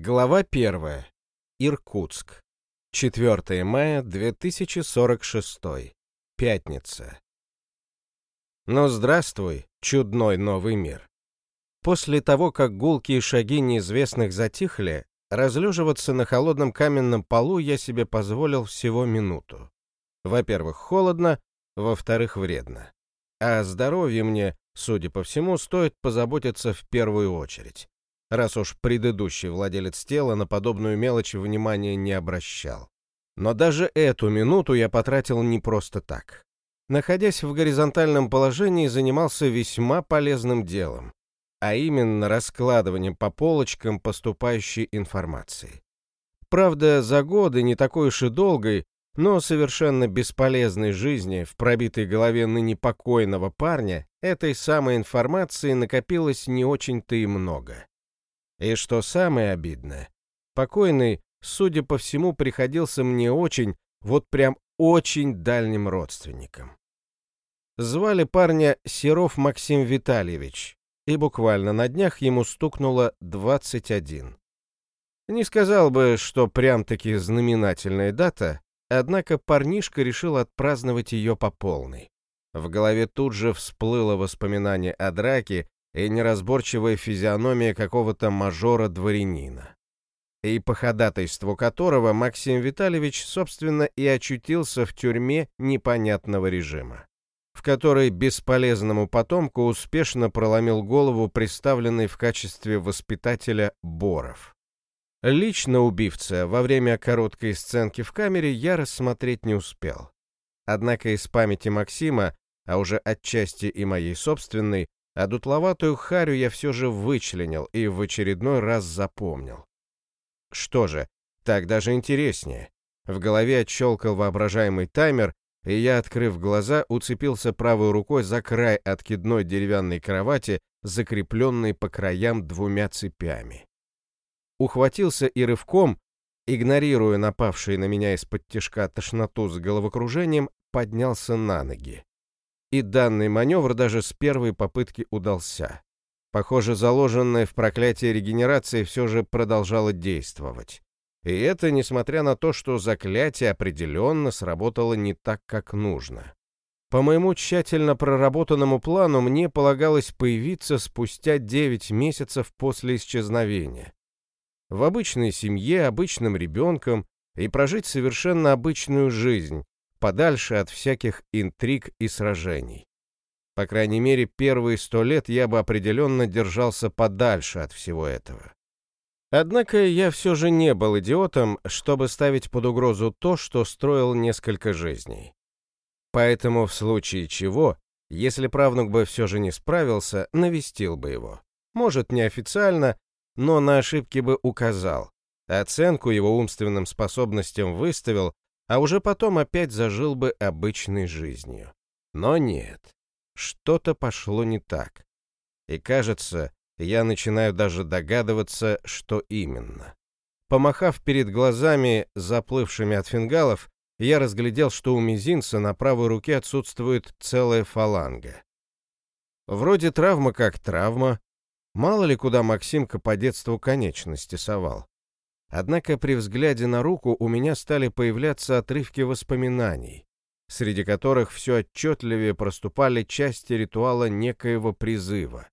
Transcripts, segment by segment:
Глава 1. Иркутск. 4 мая 2046. Пятница. Ну здравствуй, чудной новый мир. После того, как гулкие шаги неизвестных затихли, разлеживаться на холодном каменном полу я себе позволил всего минуту. Во-первых, холодно, во-вторых, вредно. А о здоровье мне, судя по всему, стоит позаботиться в первую очередь раз уж предыдущий владелец тела на подобную мелочь внимания не обращал. Но даже эту минуту я потратил не просто так. Находясь в горизонтальном положении, занимался весьма полезным делом, а именно раскладыванием по полочкам поступающей информации. Правда, за годы не такой уж и долгой, но совершенно бесполезной жизни в пробитой голове ныне покойного парня этой самой информации накопилось не очень-то и много. И что самое обидное, покойный, судя по всему, приходился мне очень, вот прям очень дальним родственником. Звали парня Серов Максим Витальевич, и буквально на днях ему стукнуло 21. Не сказал бы, что прям-таки знаменательная дата, однако парнишка решил отпраздновать ее по полной. В голове тут же всплыло воспоминание о драке и неразборчивая физиономия какого-то мажора-дворянина, и по ходатайству которого Максим Витальевич, собственно, и очутился в тюрьме непонятного режима, в которой бесполезному потомку успешно проломил голову представленный в качестве воспитателя Боров. Лично убивца во время короткой сценки в камере я рассмотреть не успел. Однако из памяти Максима, а уже отчасти и моей собственной, а дутловатую харю я все же вычленил и в очередной раз запомнил. Что же, так даже интереснее. В голове отщелкал воображаемый таймер, и я, открыв глаза, уцепился правой рукой за край откидной деревянной кровати, закрепленной по краям двумя цепями. Ухватился и рывком, игнорируя напавшие на меня из-под тишка тошноту с головокружением, поднялся на ноги. И данный маневр даже с первой попытки удался. Похоже, заложенное в проклятие регенерации все же продолжало действовать. И это несмотря на то, что заклятие определенно сработало не так, как нужно. По моему тщательно проработанному плану мне полагалось появиться спустя 9 месяцев после исчезновения. В обычной семье, обычным ребенком и прожить совершенно обычную жизнь, подальше от всяких интриг и сражений. По крайней мере, первые сто лет я бы определенно держался подальше от всего этого. Однако я все же не был идиотом, чтобы ставить под угрозу то, что строил несколько жизней. Поэтому в случае чего, если правнук бы все же не справился, навестил бы его. Может, неофициально, но на ошибки бы указал, оценку его умственным способностям выставил а уже потом опять зажил бы обычной жизнью. Но нет, что-то пошло не так. И кажется, я начинаю даже догадываться, что именно. Помахав перед глазами, заплывшими от фингалов, я разглядел, что у мизинца на правой руке отсутствует целая фаланга. Вроде травма как травма. Мало ли куда Максимка по детству конечности совал. Однако при взгляде на руку у меня стали появляться отрывки воспоминаний, среди которых все отчетливее проступали части ритуала некоего призыва.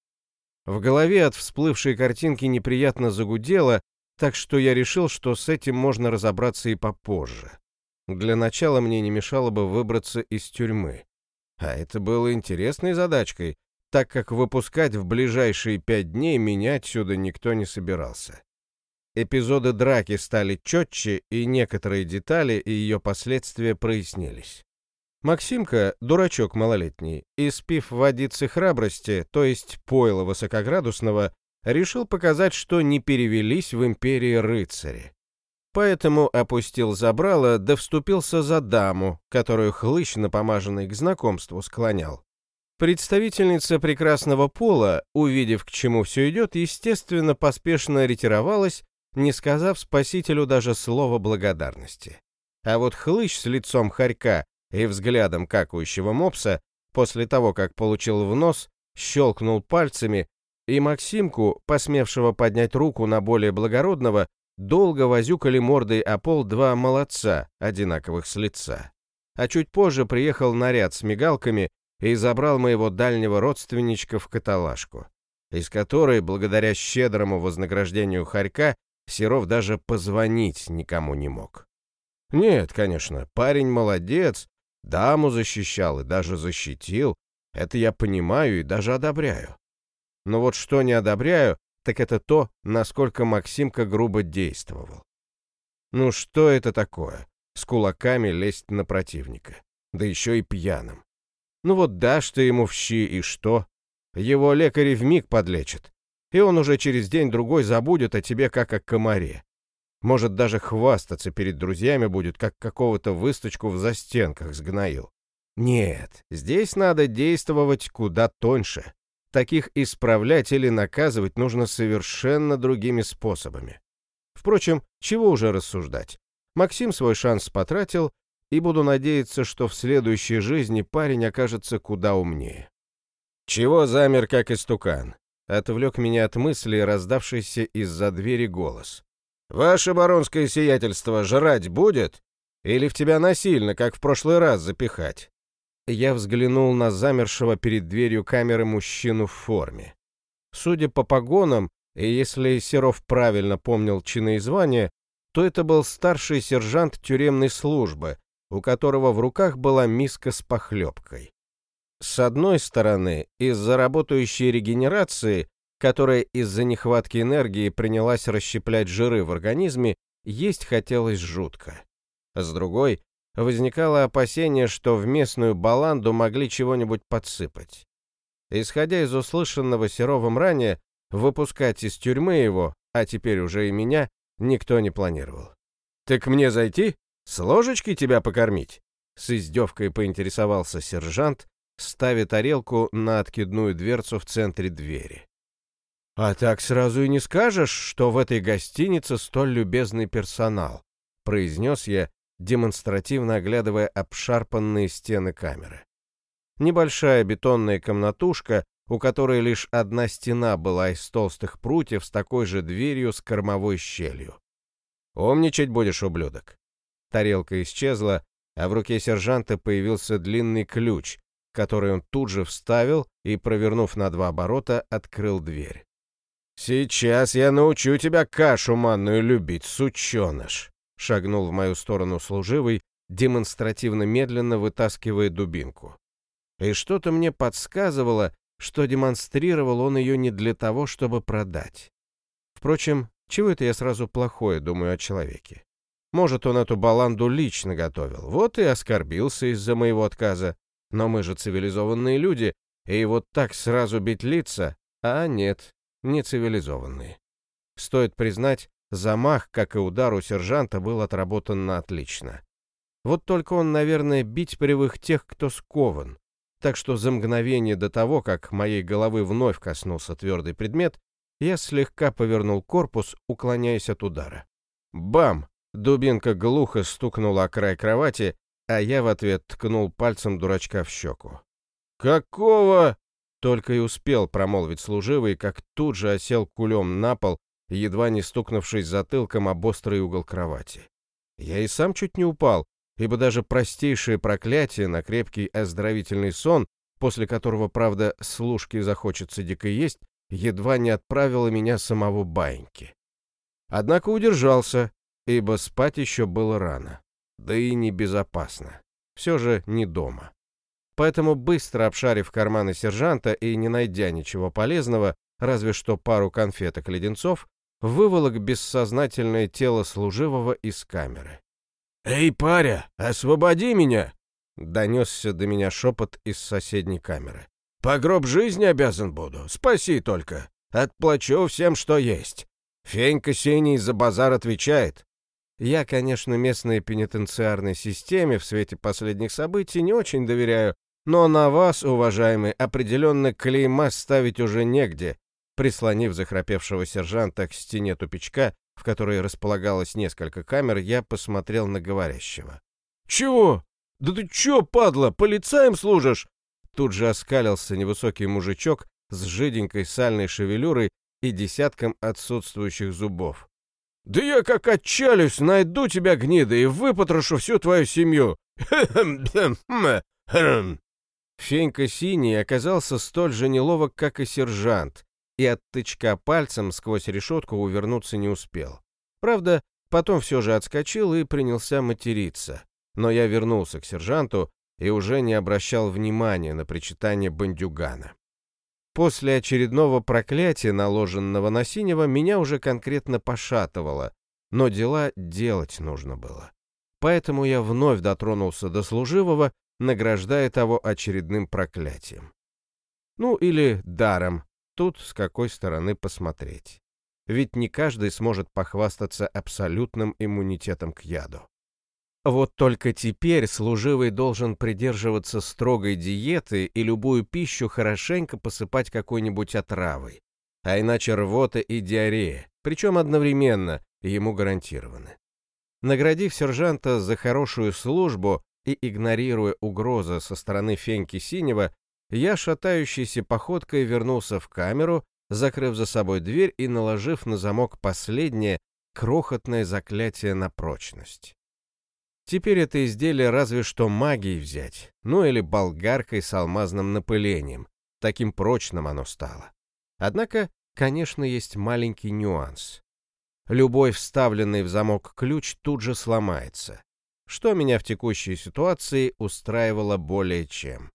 В голове от всплывшей картинки неприятно загудело, так что я решил, что с этим можно разобраться и попозже. Для начала мне не мешало бы выбраться из тюрьмы. А это было интересной задачкой, так как выпускать в ближайшие пять дней меня отсюда никто не собирался. Эпизоды драки стали четче, и некоторые детали и ее последствия прояснились. Максимка, дурачок малолетний, испив водицы храбрости, то есть пойла высокоградусного, решил показать, что не перевелись в империи рыцари. Поэтому опустил забрало, да вступился за даму, которую хлыщ напомаженный к знакомству склонял. Представительница прекрасного пола, увидев, к чему все идет, естественно, поспешно ретировалась не сказав спасителю даже слова благодарности. А вот хлыщ с лицом хорька и взглядом какающего мопса после того, как получил в нос, щелкнул пальцами и Максимку, посмевшего поднять руку на более благородного, долго возюкали мордой о пол два молодца, одинаковых с лица. А чуть позже приехал наряд с мигалками и забрал моего дальнего родственничка в каталажку, из которой, благодаря щедрому вознаграждению Харька, Серов даже позвонить никому не мог. Нет, конечно, парень молодец, даму защищал и даже защитил, это я понимаю и даже одобряю. Но вот что не одобряю, так это то, насколько Максимка грубо действовал. Ну что это такое? С кулаками лезть на противника. Да еще и пьяным. Ну вот дашь ты ему в щи, и что? Его лекари вмиг подлечат. И он уже через день-другой забудет о тебе, как о комаре. Может, даже хвастаться перед друзьями будет, как какого-то высточку в застенках сгноил. Нет, здесь надо действовать куда тоньше. Таких исправлять или наказывать нужно совершенно другими способами. Впрочем, чего уже рассуждать. Максим свой шанс потратил, и буду надеяться, что в следующей жизни парень окажется куда умнее. «Чего замер, как истукан?» — отвлек меня от мысли раздавшийся из-за двери голос. «Ваше баронское сиятельство жрать будет? Или в тебя насильно, как в прошлый раз, запихать?» я взглянул на замершего перед дверью камеры мужчину в форме. Судя по погонам, и если Серов правильно помнил чины и звания, то это был старший сержант тюремной службы, у которого в руках была миска с похлебкой. С одной стороны, из-за работающей регенерации, которая из-за нехватки энергии принялась расщеплять жиры в организме, есть хотелось жутко. С другой, возникало опасение, что в местную баланду могли чего-нибудь подсыпать. Исходя из услышанного Серовым ранее, выпускать из тюрьмы его, а теперь уже и меня, никто не планировал. «Так мне зайти? С ложечки тебя покормить?» С издевкой поинтересовался сержант, ставя тарелку на откидную дверцу в центре двери. «А так сразу и не скажешь, что в этой гостинице столь любезный персонал», произнес я, демонстративно оглядывая обшарпанные стены камеры. Небольшая бетонная комнатушка, у которой лишь одна стена была из толстых прутьев с такой же дверью с кормовой щелью. «Умничать будешь, ублюдок!» Тарелка исчезла, а в руке сержанта появился длинный ключ, который он тут же вставил и, провернув на два оборота, открыл дверь. «Сейчас я научу тебя кашу манную любить, сученыш!» шагнул в мою сторону служивый, демонстративно медленно вытаскивая дубинку. И что-то мне подсказывало, что демонстрировал он ее не для того, чтобы продать. Впрочем, чего это я сразу плохое думаю о человеке? Может, он эту баланду лично готовил, вот и оскорбился из-за моего отказа. Но мы же цивилизованные люди, и вот так сразу бить лица, а нет, не цивилизованные. Стоит признать, Замах, как и удар у сержанта, был отработан на отлично. Вот только он, наверное, бить привык тех, кто скован. Так что за мгновение до того, как моей головы вновь коснулся твердый предмет, я слегка повернул корпус, уклоняясь от удара. Бам! Дубинка глухо стукнула о край кровати, а я в ответ ткнул пальцем дурачка в щеку. «Какого?» Только и успел промолвить служивый, как тут же осел кулем на пол, едва не стукнувшись затылком об острый угол кровати. Я и сам чуть не упал, ибо даже простейшее проклятие на крепкий оздоровительный сон, после которого, правда, служке захочется дико есть, едва не отправило меня самого баиньки. Однако удержался, ибо спать еще было рано, да и небезопасно. Все же не дома. Поэтому, быстро обшарив карманы сержанта и не найдя ничего полезного, разве что пару конфеток-леденцов, выволок бессознательное тело служивого из камеры. «Эй, паря, освободи меня!» — донесся до меня шепот из соседней камеры. «По гроб жизни обязан буду, спаси только. Отплачу всем, что есть. Фенька Синий за базар отвечает». Я, конечно, местной пенитенциарной системе в свете последних событий не очень доверяю, но на вас, уважаемый, определенно клейма ставить уже негде, Прислонив захрапевшего сержанта к стене тупичка, в которой располагалось несколько камер, я посмотрел на говорящего. «Чего? Да ты чё, падла, полицаем служишь?» Тут же оскалился невысокий мужичок, с жиденькой сальной шевелюрой и десятком отсутствующих зубов. «Да я как отчалюсь, найду тебя, гнида, и выпотрошу всю твою семью!» Фенька Синий оказался столь же неловок, как и сержант, и от тычка пальцем сквозь решетку увернуться не успел. Правда, потом все же отскочил и принялся материться. Но я вернулся к сержанту и уже не обращал внимания на причитание бандюгана. После очередного проклятия, наложенного на Синего, меня уже конкретно пошатывало, но дела делать нужно было. Поэтому я вновь дотронулся до служивого, награждая того очередным проклятием. Ну или даром, тут с какой стороны посмотреть. Ведь не каждый сможет похвастаться абсолютным иммунитетом к яду. Вот только теперь служивый должен придерживаться строгой диеты и любую пищу хорошенько посыпать какой-нибудь отравой. А иначе рвота и диарея, причем одновременно, ему гарантированы. Наградив сержанта за хорошую службу и игнорируя угрозы со стороны Феньки Синего, я шатающейся походкой вернулся в камеру, закрыв за собой дверь и наложив на замок последнее крохотное заклятие на прочность. Теперь это изделие разве что магией взять, ну или болгаркой с алмазным напылением. Таким прочным оно стало. Однако, конечно, есть маленький нюанс. Любой вставленный в замок ключ тут же сломается, что меня в текущей ситуации устраивало более чем.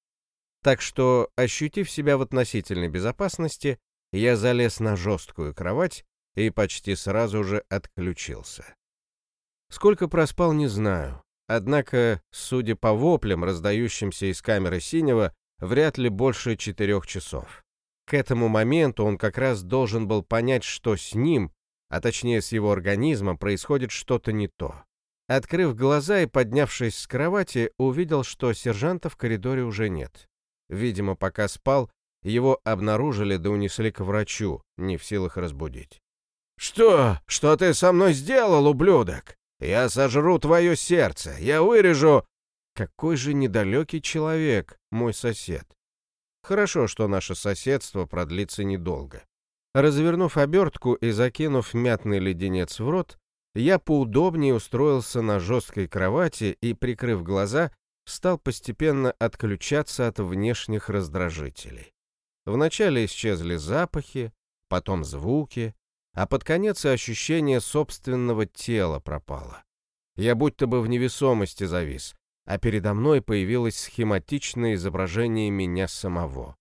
Так что, ощутив себя в относительной безопасности, я залез на жесткую кровать и почти сразу же отключился. Сколько проспал, не знаю. Однако, судя по воплям, раздающимся из камеры синего, вряд ли больше четырех часов. К этому моменту он как раз должен был понять, что с ним, а точнее с его организмом, происходит что-то не то. Открыв глаза и поднявшись с кровати, увидел, что сержанта в коридоре уже нет. Видимо, пока спал, его обнаружили да унесли к врачу, не в силах разбудить. «Что? Что ты со мной сделал, ублюдок?» Я сожру твое сердце, я вырежу...» Какой же недалекий человек, мой сосед. Хорошо, что наше соседство продлится недолго. Развернув обертку и закинув мятный леденец в рот, я поудобнее устроился на жесткой кровати и, прикрыв глаза, стал постепенно отключаться от внешних раздражителей. Вначале исчезли запахи, потом звуки, а под конец и ощущение собственного тела пропало. Я будто бы в невесомости завис, а передо мной появилось схематичное изображение меня самого.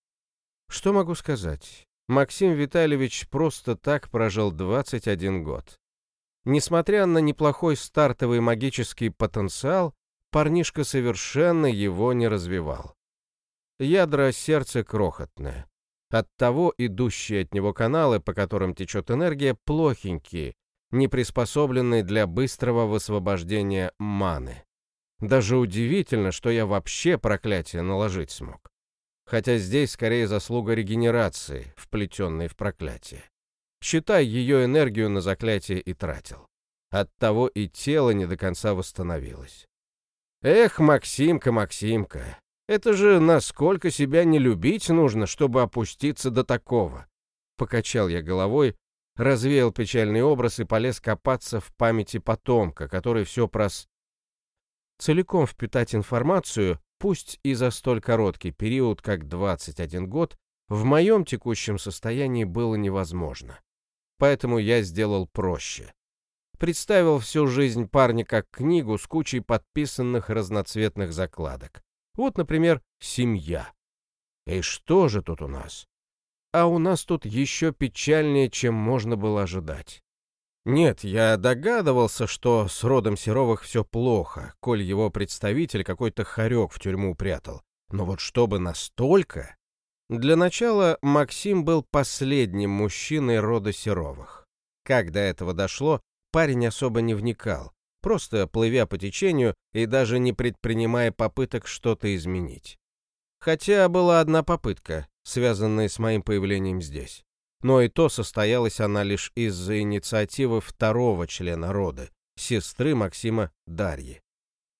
Что могу сказать? Максим Витальевич просто так прожил 21 год. Несмотря на неплохой стартовый магический потенциал, парнишка совершенно его не развивал. Ядра сердца крохотное. Оттого идущие от него каналы, по которым течет энергия, плохенькие, не приспособленные для быстрого высвобождения маны. Даже удивительно, что я вообще проклятие наложить смог. Хотя здесь скорее заслуга регенерации, вплетенной в проклятие. Считай, ее энергию на заклятие и тратил. Оттого и тело не до конца восстановилось. Эх, Максимка, Максимка, это же насколько себя не любить нужно, чтобы опуститься до такого. Покачал я головой, развеял печальный образ и полез копаться в памяти потомка, который все прос... Целиком впитать информацию, пусть и за столь короткий период, как 21 год, в моем текущем состоянии было невозможно. Поэтому я сделал проще. Представил всю жизнь парня как книгу с кучей подписанных разноцветных закладок. Вот, например, семья. И что же тут у нас? А у нас тут еще печальнее, чем можно было ожидать. Нет, я догадывался, что с родом Серовых все плохо, коль его представитель какой-то хорек в тюрьму прятал. Но вот чтобы настолько... Для начала Максим был последним мужчиной рода Серовых. Как до этого дошло, парень особо не вникал, просто плывя по течению и даже не предпринимая попыток что-то изменить. Хотя была одна попытка, связанная с моим появлением здесь. Но и то состоялась она лишь из-за инициативы второго члена рода, сестры Максима Дарьи.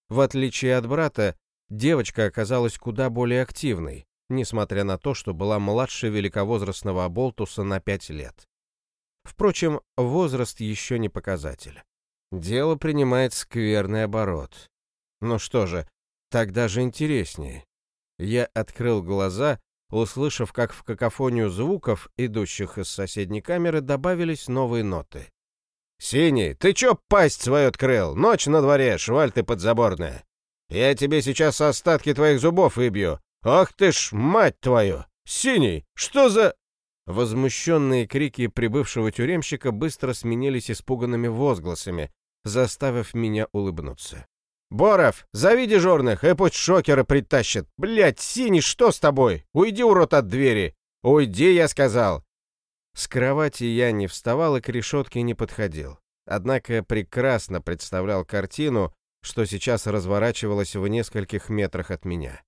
В отличие от брата, девочка оказалась куда более активной, несмотря на то, что была младше великовозрастного оболтуса на пять лет. Впрочем, возраст еще не показатель. Дело принимает скверный оборот. Ну что же, так даже интереснее. Я открыл глаза, услышав, как в какофонию звуков, идущих из соседней камеры, добавились новые ноты. «Синий, ты чё пасть свою открыл? Ночь на дворе, шваль ты подзаборная. Я тебе сейчас остатки твоих зубов выбью. Ах ты ж, мать твою! Синий, что за...» Возмущенные крики прибывшего тюремщика быстро сменились испуганными возгласами, заставив меня улыбнуться. «Боров, зови дежурных, и пусть шокера притащат. Блядь, Синий, что с тобой? Уйди, урод, от двери! Уйди, я сказал!» С кровати я не вставал и к решетке не подходил. Однако прекрасно представлял картину, что сейчас разворачивалось в нескольких метрах от меня.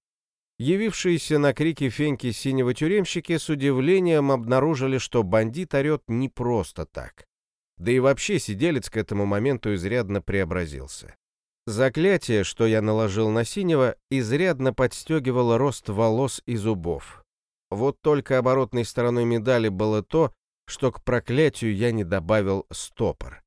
Явившиеся на крики Феньки синего тюремщики с удивлением обнаружили, что бандит орет не просто так. Да и вообще сиделец к этому моменту изрядно преобразился. Заклятие, что я наложил на синего, изрядно подстегивало рост волос и зубов. Вот только оборотной стороной медали было то, что к проклятию я не добавил стопор.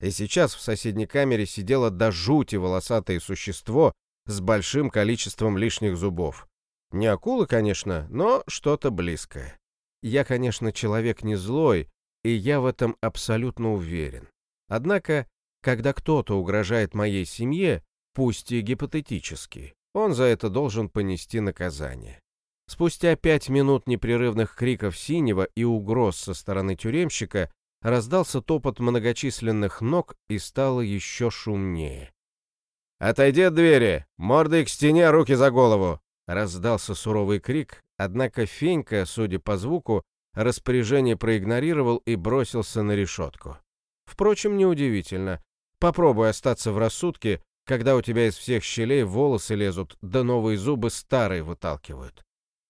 И сейчас в соседней камере сидело до жути волосатое существо с большим количеством лишних зубов. Не акула, конечно, но что-то близкое. Я, конечно, человек не злой, и я в этом абсолютно уверен. Однако, когда кто-то угрожает моей семье, пусть и гипотетически, он за это должен понести наказание. Спустя пять минут непрерывных криков синего и угроз со стороны тюремщика раздался топот многочисленных ног и стало еще шумнее. «Отойди от двери! Мордой к стене, руки за голову!» Раздался суровый крик, однако Фенька, судя по звуку, распоряжение проигнорировал и бросился на решетку. Впрочем, неудивительно. Попробуй остаться в рассудке, когда у тебя из всех щелей волосы лезут, да новые зубы старые выталкивают.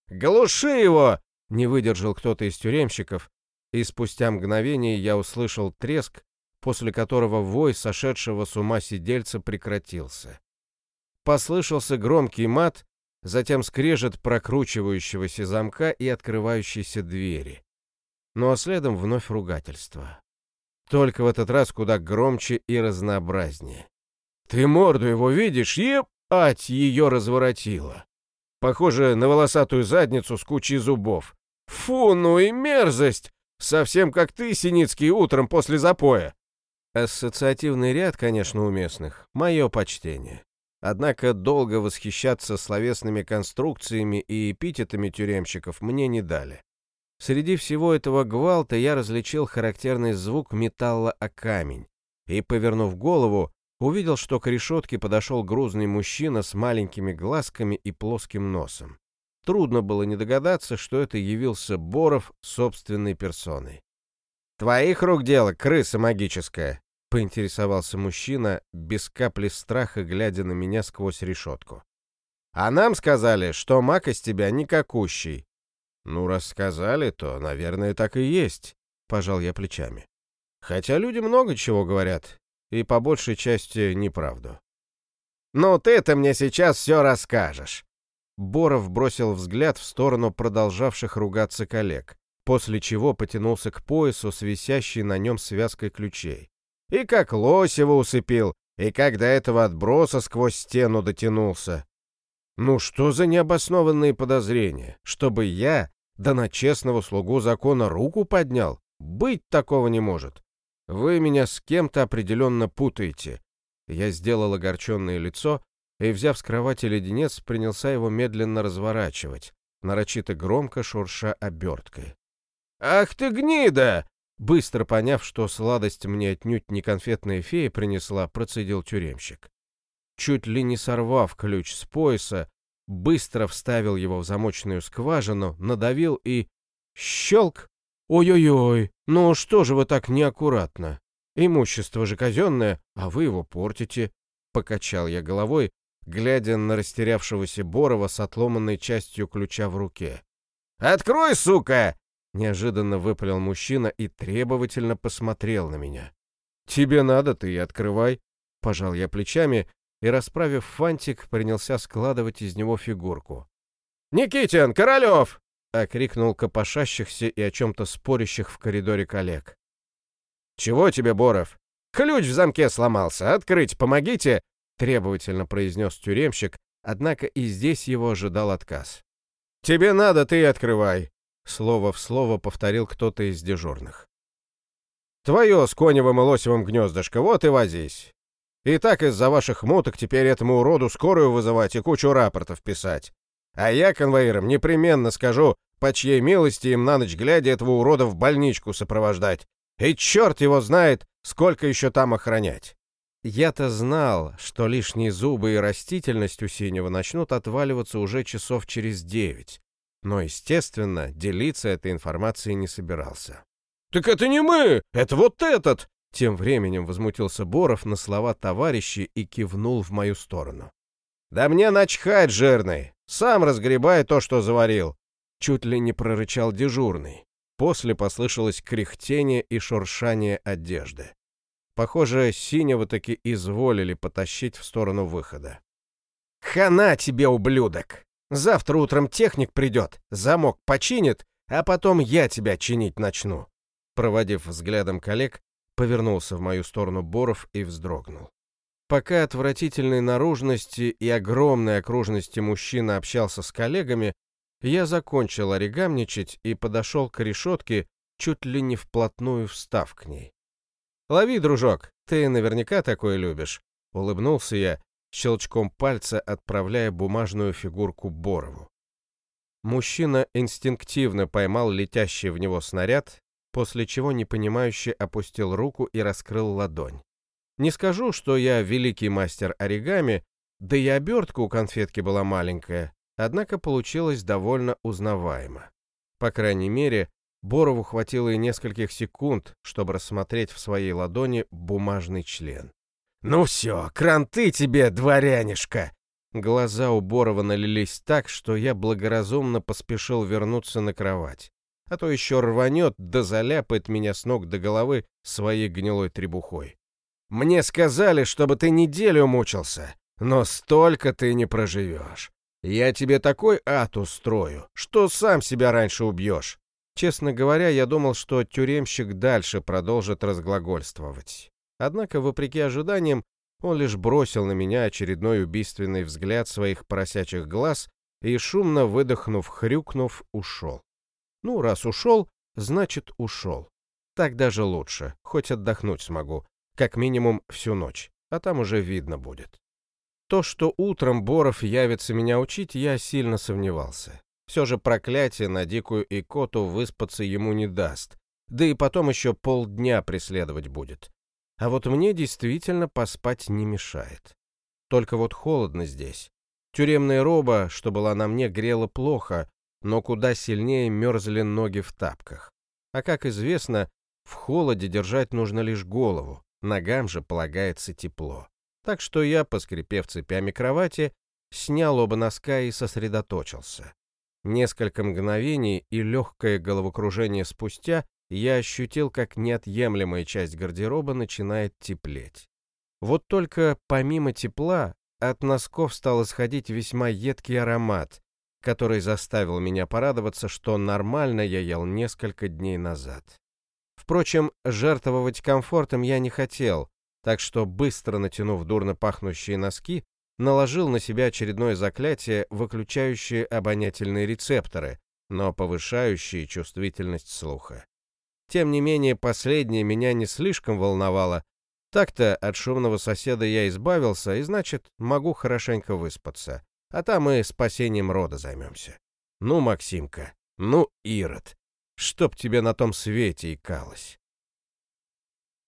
«Глуши его!» — не выдержал кто-то из тюремщиков, и спустя мгновение я услышал треск, после которого вой сошедшего с ума сидельца прекратился. Послышался громкий мат, затем скрежет прокручивающегося замка и открывающейся двери. Ну а следом вновь ругательство. Только в этот раз куда громче и разнообразнее. «Ты морду его видишь? Ебать, ее разворотило!» Похоже на волосатую задницу с кучей зубов. Фу, ну и мерзость! Совсем как ты, Синицкий, утром после запоя. Ассоциативный ряд, конечно, у местных. Мое почтение. Однако долго восхищаться словесными конструкциями и эпитетами тюремщиков мне не дали. Среди всего этого гвалта я различил характерный звук металла о камень и, повернув голову, увидел, что к решетке подошел грузный мужчина с маленькими глазками и плоским носом. Трудно было не догадаться, что это явился Боров собственной персоной. «Твоих рук дело, крыса магическая!» — поинтересовался мужчина, без капли страха, глядя на меня сквозь решетку. «А нам сказали, что маг из тебя никакущий». «Ну, рассказали, то, наверное, так и есть», — пожал я плечами. «Хотя люди много чего говорят, и по большей части неправду». «Ну, ты-то мне сейчас все расскажешь!» Боров бросил взгляд в сторону продолжавших ругаться коллег, после чего потянулся к поясу с висящей на нем связкой ключей. И как Лосева усыпил, и как до этого отброса сквозь стену дотянулся. Ну что за необоснованные подозрения? Чтобы я, да на честного слугу закона, руку поднял? Быть такого не может. Вы меня с кем-то определенно путаете. Я сделал огорченное лицо и, взяв с кровати леденец, принялся его медленно разворачивать, нарочито громко шурша оберткой. «Ах ты гнида!» Быстро поняв, что сладость мне отнюдь не конфетная фея принесла, процедил тюремщик. Чуть ли не сорвав ключ с пояса, быстро вставил его в замочную скважину, надавил и... Щелк! Ой-ой-ой, ну что же вы так неаккуратно? Имущество же казенное, а вы его портите. Покачал я головой, глядя на растерявшегося Борова с отломанной частью ключа в руке. «Открой, сука!» Неожиданно выпалил мужчина и требовательно посмотрел на меня. «Тебе надо, ты и открывай», — пожал я плечами и, расправив фантик, принялся складывать из него фигурку. Никитин! Королев!» — окрикнул копошащихся и о чем-то спорящих в коридоре коллег. «Чего тебе, Боров? Ключ в замке сломался. Открыть помогите!» — требовательно произнес тюремщик, однако и здесь его ожидал отказ. «Тебе надо, ты открывай!» — слово в слово повторил кто-то из дежурных. «Твое с Коневым и Лосевым гнездышко, вот и возись. И так из-за ваших муток теперь этому уроду скорую вызывать и кучу рапортов писать. А я конвоирам непременно скажу, по чьей милости им на ночь глядя этого урода в больничку сопровождать. И черт его знает, сколько еще там охранять. Я-то знал, что лишние зубы и растительность у синего начнут отваливаться уже часов через девять. Но, естественно, делиться этой информацией не собирался. «Так это не мы! Это вот этот!» Тем временем возмутился Боров на слова товарищей и кивнул в мою сторону. «Да мне начхать, жирный! Сам разгребай то, что заварил!» Чуть ли не прорычал дежурный. После послышалось кряхтение и шуршание одежды. Похоже, синего таки изволили потащить в сторону выхода. «Хана тебе, ублюдок! Завтра утром техник придет, замок починит, а потом я тебя чинить начну!» Проводив взглядом коллег, повернулся в мою сторону Боров и вздрогнул. Пока отвратительной наружности и огромной окружности мужчина общался с коллегами, я закончил оригамничать и подошел к решетке, чуть ли не вплотную встав к ней. «Лови, дружок, ты наверняка такое любишь», — улыбнулся я, щелчком пальца отправляя бумажную фигурку Борову. Мужчина инстинктивно поймал летящий в него снаряд после чего непонимающе опустил руку и раскрыл ладонь. Не скажу, что я великий мастер оригами, да и обертка у конфетки была маленькая, однако получилось довольно узнаваемо. По крайней мере, Борову хватило и нескольких секунд, чтобы рассмотреть в своей ладони бумажный член. «Ну все, кранты тебе, дворянишка!» Глаза у Борова налились так, что я благоразумно поспешил вернуться на кровать а то еще рванет да заляпает меня с ног до головы своей гнилой требухой. Мне сказали, чтобы ты неделю мучился, но столько ты не проживешь. Я тебе такой ад устрою, что сам себя раньше убьешь. Честно говоря, я думал, что тюремщик дальше продолжит разглагольствовать. Однако, вопреки ожиданиям, он лишь бросил на меня очередной убийственный взгляд своих поросячьих глаз и, шумно выдохнув, хрюкнув, ушел. Ну, раз ушел, значит ушел. Так даже лучше, хоть отдохнуть смогу, как минимум всю ночь, а там уже видно будет. То, что утром Боров явится меня учить, я сильно сомневался. Все же проклятие на дикую икоту выспаться ему не даст, да и потом еще полдня преследовать будет. А вот мне действительно поспать не мешает. Только вот холодно здесь. Тюремная роба, что была на мне, грела плохо, но куда сильнее мерзли ноги в тапках. А как известно, в холоде держать нужно лишь голову, ногам же полагается тепло. Так что я, поскрипев цепями кровати, снял оба носка и сосредоточился. Несколько мгновений и легкое головокружение спустя я ощутил, как неотъемлемая часть гардероба начинает теплеть. Вот только помимо тепла от носков стал исходить весьма едкий аромат, который заставил меня порадоваться, что нормально я ел несколько дней назад. Впрочем, жертвовать комфортом я не хотел, так что, быстро натянув дурно пахнущие носки, наложил на себя очередное заклятие, выключающее обонятельные рецепторы, но повышающее чувствительность слуха. Тем не менее, последнее меня не слишком волновало. Так-то от шумного соседа я избавился, и значит, могу хорошенько выспаться а там мы спасением рода займемся. Ну, Максимка, ну, Ирод, чтоб тебе на том свете икалось.